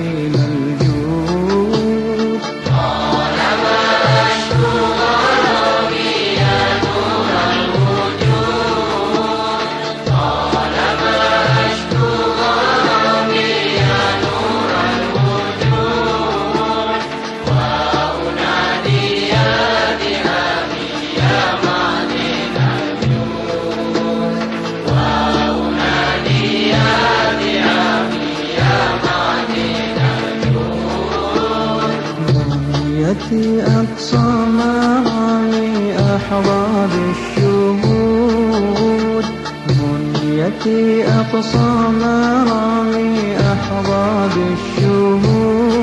Amen. في أقصى مرامي أحضار الشهود. بنيتي أقصى مرامي أحضار الشهود.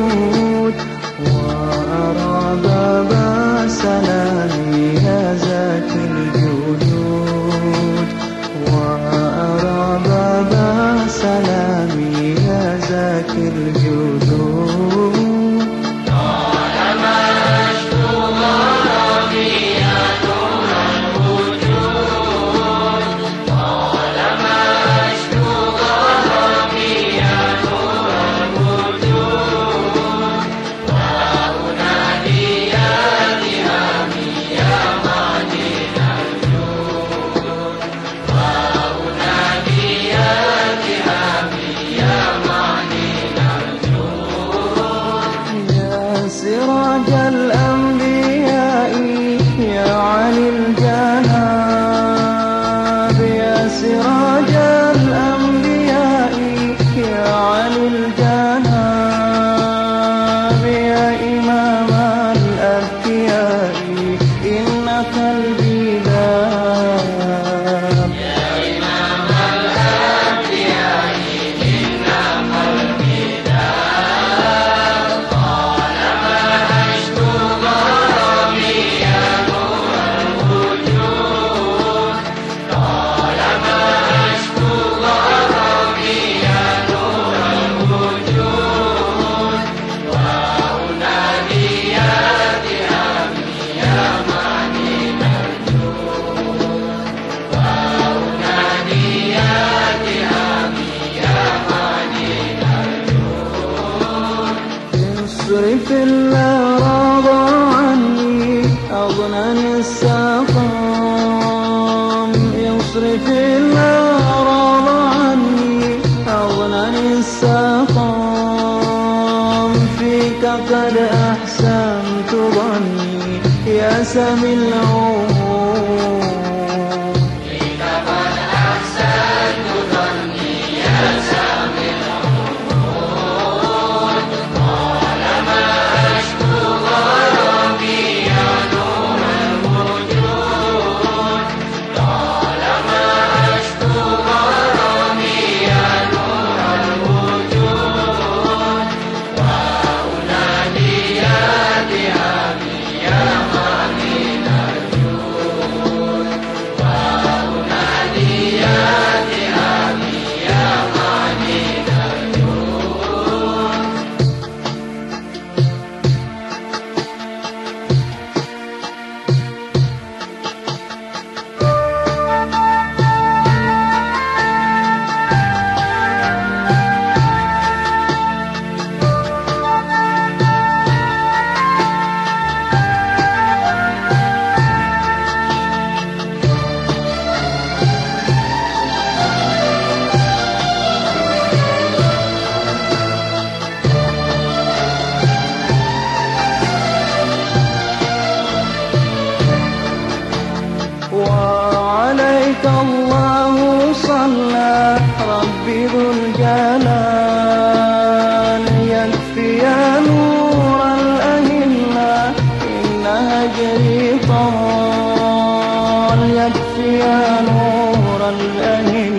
تصرف النار عني أغنني السقام. فيك قد أحسنت ظني يا سمي العمر يريد الجنان يكفي نور الأهمة إن هجري طال يكفي نور الأهمة